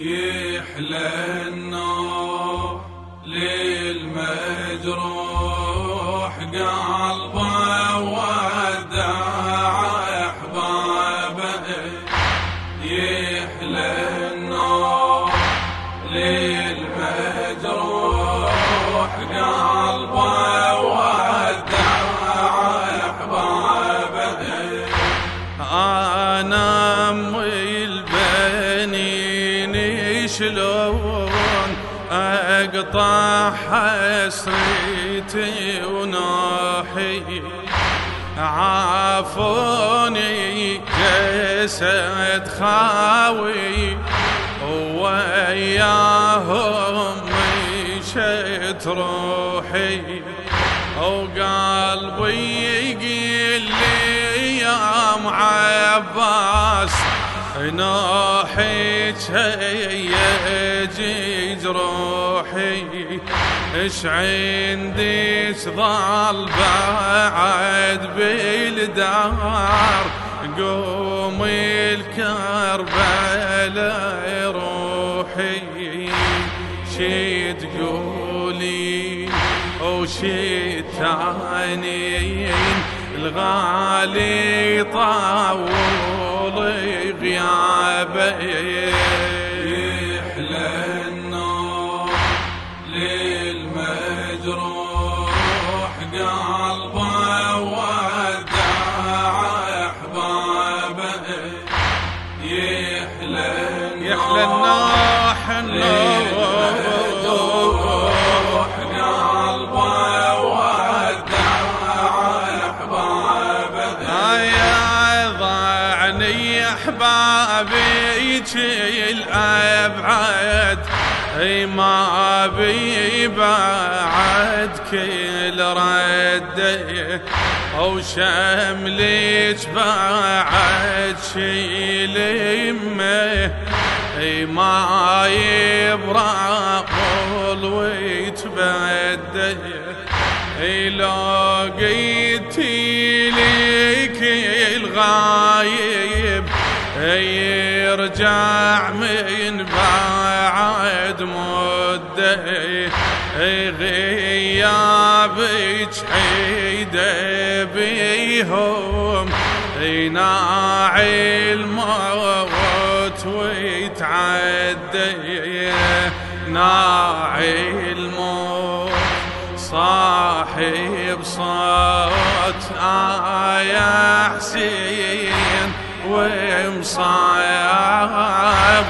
يحلى النور أقطع حسرتي وناحي. عافوني جسد خاوي. وياهم مشيت روحي. وقلبي يقول لي يا ام ناحيك هي جروحي اش عندي ظل بعد بالدار؟ قومي الكربلاء روحي شي تقولي وشي تعنين الغالي طاول غيابه احبابي الابعد أي ما بي بعد كل رده أو شملك بعد شيل يمه أي ما يبرع قول ويتبدل أي لو قيتي لك الغايب. يرجع من بعد مدة. غيابك حيدة بيهم. يناعي الموت ويتعدى. ناعي الموت صاحب صوت آية حسين. ومصايب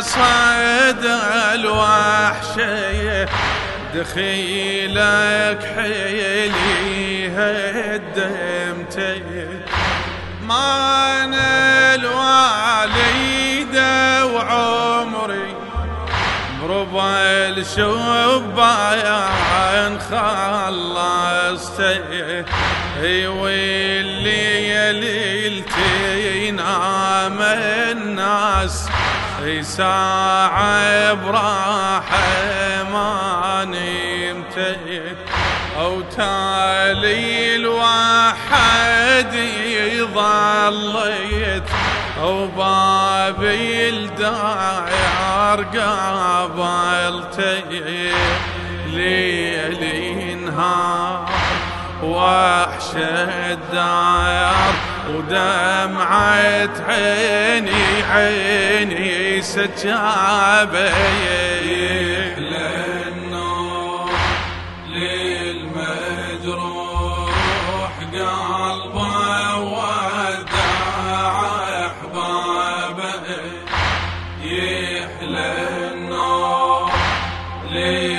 صيد الوحشية دخيلك حيلي هدمتي. ما أنا الوالدة وعمري بربع الشبان خلصتي. واللي ليلتي نام الناس ساعة براحة ما نمتي أو تالي الواحد ظليت أو بابي الداير قابلتي ليلي نهار وحش الداير. ودمعة عيني عيني يحلى النور للمجروح قلبه ودع أحبابه. يحلى النور للمجروح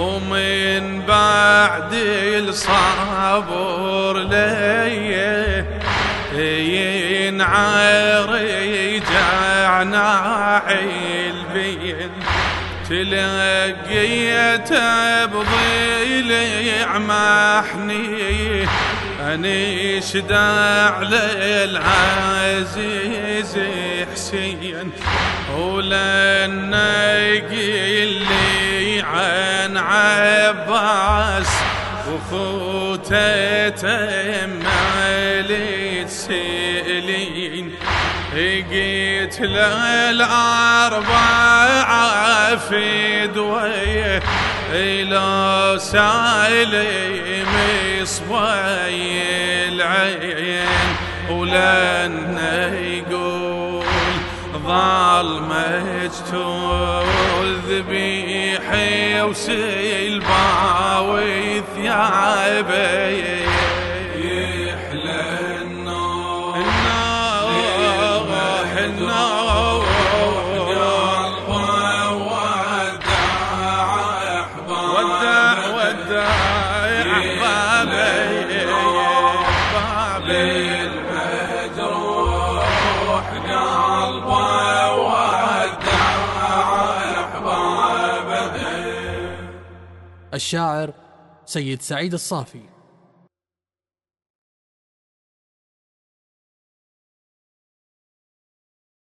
ومن بعد الصبر لي رجعنا البين تلقيت بضلع محني انشد على العزيز حسين. ولن يقل عن عباس وخوته تمالي تسئلين قيت للأربعة في دوية إلى سالم صبي العين. ولن يقول ظل مجتول ذبيحي وسلبا وثيابي الشاعر سيد سعيد الصافي.